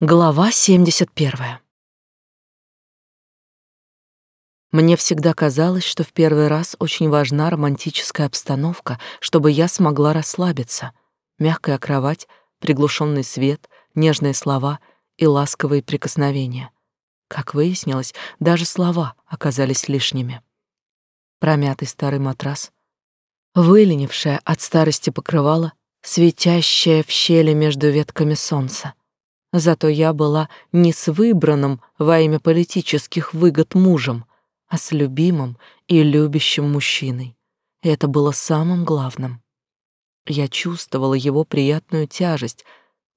Глава 71. Мне всегда казалось, что в первый раз очень важна романтическая обстановка, чтобы я смогла расслабиться. Мягкая кровать, приглушенный свет, нежные слова и ласковые прикосновения. Как выяснилось, даже слова оказались лишними. Промятый старый матрас, выленившее от старости покрывало, светящее в щели между ветками солнца Зато я была не с выбранным во имя политических выгод мужем, а с любимым и любящим мужчиной. Это было самым главным. Я чувствовала его приятную тяжесть,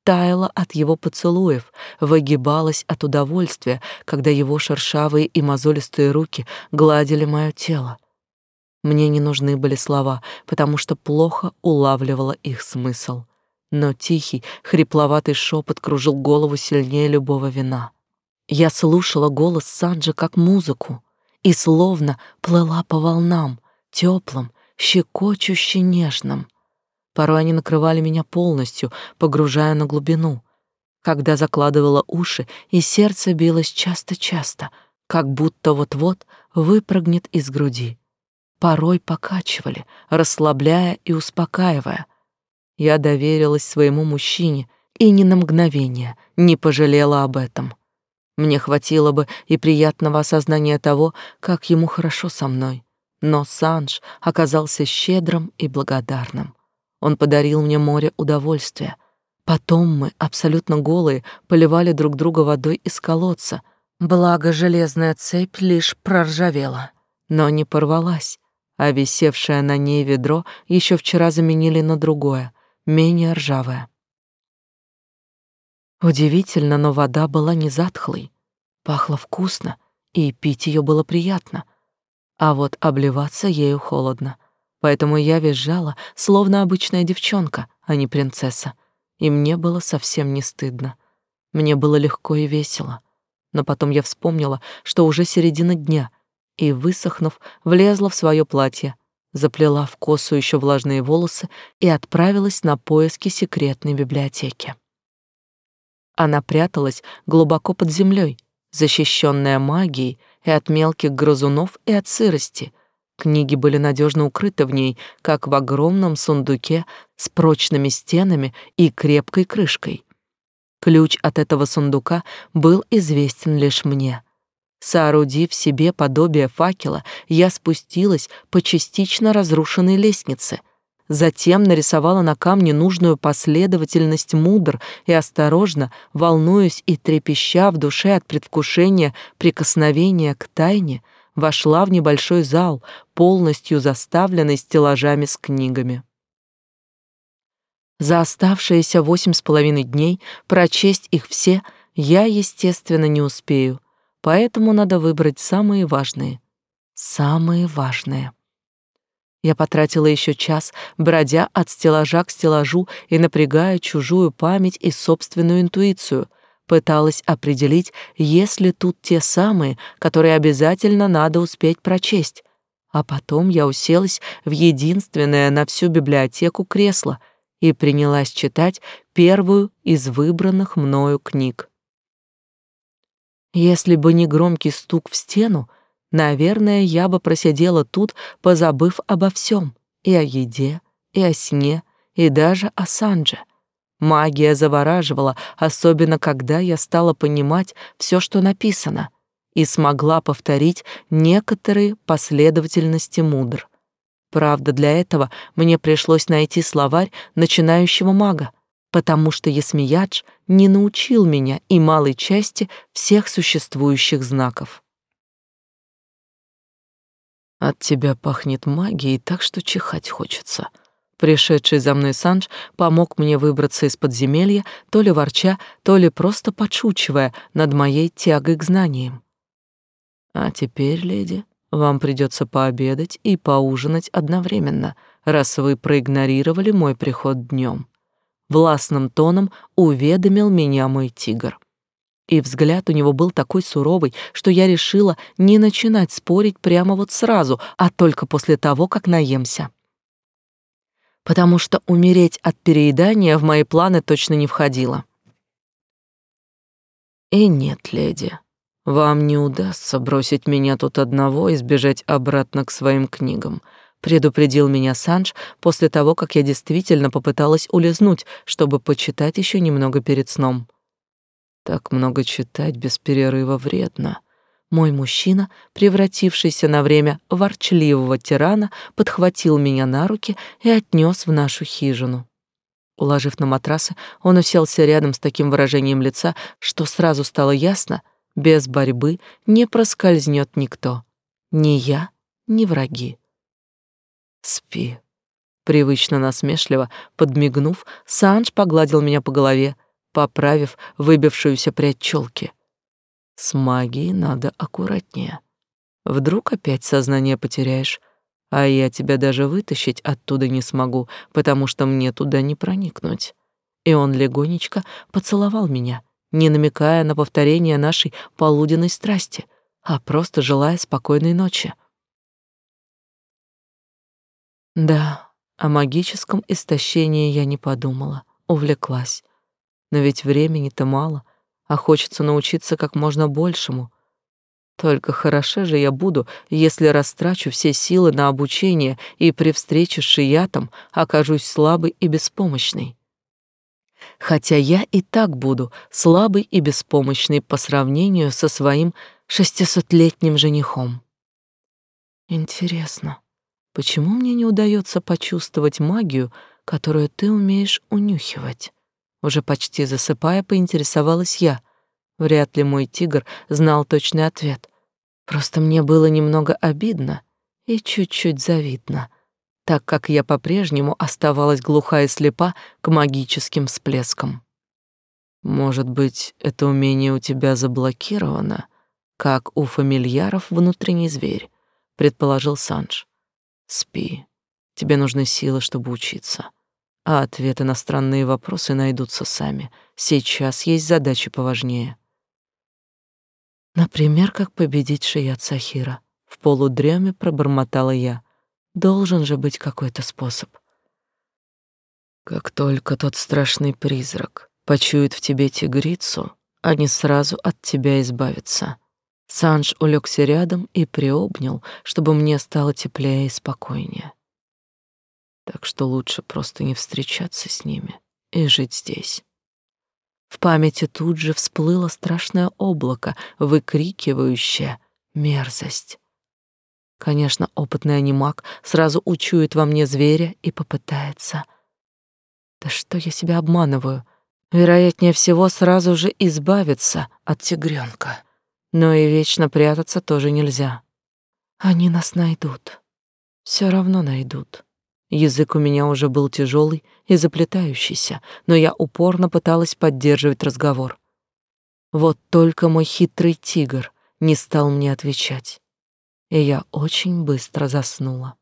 таяла от его поцелуев, выгибалась от удовольствия, когда его шершавые и мозолистые руки гладили мое тело. Мне не нужны были слова, потому что плохо улавливала их смысл но тихий, хрипловатый шепот кружил голову сильнее любого вина. Я слушала голос Санджи как музыку и словно плыла по волнам, теплым, щекочуще нежным. Порой они накрывали меня полностью, погружая на глубину. Когда закладывала уши, и сердце билось часто-часто, как будто вот-вот выпрыгнет из груди. Порой покачивали, расслабляя и успокаивая, я доверилась своему мужчине и ни на мгновение не пожалела об этом. Мне хватило бы и приятного осознания того, как ему хорошо со мной. Но Санж оказался щедрым и благодарным. Он подарил мне море удовольствия. Потом мы, абсолютно голые, поливали друг друга водой из колодца. Благо, железная цепь лишь проржавела, но не порвалась, а висевшее на ней ведро еще вчера заменили на другое — менее ржавая. Удивительно, но вода была не затхлой, пахла вкусно, и пить ее было приятно, а вот обливаться ею холодно. Поэтому я визжала, словно обычная девчонка, а не принцесса, и мне было совсем не стыдно. Мне было легко и весело. Но потом я вспомнила, что уже середина дня, и, высохнув, влезла в свое платье, заплела в косу еще влажные волосы и отправилась на поиски секретной библиотеки. Она пряталась глубоко под землей, защищенная магией и от мелких грызунов, и от сырости. Книги были надежно укрыты в ней, как в огромном сундуке с прочными стенами и крепкой крышкой. Ключ от этого сундука был известен лишь мне — Соорудив себе подобие факела, я спустилась по частично разрушенной лестнице. Затем нарисовала на камне нужную последовательность мудр и осторожно, волнуясь и трепеща в душе от предвкушения прикосновения к тайне, вошла в небольшой зал, полностью заставленный стеллажами с книгами. За оставшиеся восемь с половиной дней прочесть их все я, естественно, не успею — поэтому надо выбрать самые важные. Самые важные. Я потратила еще час, бродя от стеллажа к стеллажу и напрягая чужую память и собственную интуицию, пыталась определить, есть ли тут те самые, которые обязательно надо успеть прочесть. А потом я уселась в единственное на всю библиотеку кресло и принялась читать первую из выбранных мною книг. Если бы не громкий стук в стену, наверное, я бы просидела тут, позабыв обо всем, и о еде, и о сне, и даже о Санже. Магия завораживала, особенно когда я стала понимать все, что написано, и смогла повторить некоторые последовательности мудр. Правда, для этого мне пришлось найти словарь начинающего мага, потому что Ясмиядж не научил меня и малой части всех существующих знаков. От тебя пахнет магией, так что чихать хочется. Пришедший за мной Санж помог мне выбраться из подземелья, то ли ворча, то ли просто подшучивая над моей тягой к знаниям. А теперь, леди, вам придется пообедать и поужинать одновременно, раз вы проигнорировали мой приход днем властным тоном уведомил меня мой тигр. И взгляд у него был такой суровый, что я решила не начинать спорить прямо вот сразу, а только после того, как наемся. Потому что умереть от переедания в мои планы точно не входило. И нет, леди, вам не удастся бросить меня тут одного и сбежать обратно к своим книгам, предупредил меня Санж после того, как я действительно попыталась улизнуть, чтобы почитать еще немного перед сном. Так много читать без перерыва вредно. Мой мужчина, превратившийся на время ворчливого тирана, подхватил меня на руки и отнес в нашу хижину. Уложив на матрасы, он уселся рядом с таким выражением лица, что сразу стало ясно, без борьбы не проскользнет никто. Ни я, ни враги. «Спи», Привычно насмешливо, подмигнув, Санж погладил меня по голове, поправив выбившуюся прядь челки. С магией надо аккуратнее. Вдруг опять сознание потеряешь, а я тебя даже вытащить оттуда не смогу, потому что мне туда не проникнуть. И он легонечко поцеловал меня, не намекая на повторение нашей полуденной страсти, а просто желая спокойной ночи. Да, о магическом истощении я не подумала, увлеклась. Но ведь времени-то мало, а хочется научиться как можно большему. Только хороша же я буду, если растрачу все силы на обучение и при встрече с шиятом окажусь слабой и беспомощной. Хотя я и так буду слабой и беспомощной по сравнению со своим шестисотлетним женихом. Интересно, почему мне не удается почувствовать магию, которую ты умеешь унюхивать? Уже почти засыпая, поинтересовалась я. Вряд ли мой тигр знал точный ответ. Просто мне было немного обидно и чуть-чуть завидно, так как я по-прежнему оставалась глуха и слепа к магическим всплескам. Может быть, это умение у тебя заблокировано, как у фамильяров внутренний зверь, предположил Санж. Спи. Тебе нужны силы, чтобы учиться а ответы на странные вопросы найдутся сами. Сейчас есть задачи поважнее. Например, как победить Шият Сахира. В полудреме пробормотала я. Должен же быть какой-то способ. Как только тот страшный призрак почует в тебе тигрицу, они сразу от тебя избавятся. Санж улегся рядом и приобнял, чтобы мне стало теплее и спокойнее так что лучше просто не встречаться с ними и жить здесь. В памяти тут же всплыло страшное облако, выкрикивающее мерзость. Конечно, опытный анимак сразу учует во мне зверя и попытается. Да что я себя обманываю? Вероятнее всего, сразу же избавиться от тигренка. Но и вечно прятаться тоже нельзя. Они нас найдут. Все равно найдут. Язык у меня уже был тяжелый и заплетающийся, но я упорно пыталась поддерживать разговор. Вот только мой хитрый тигр не стал мне отвечать, и я очень быстро заснула.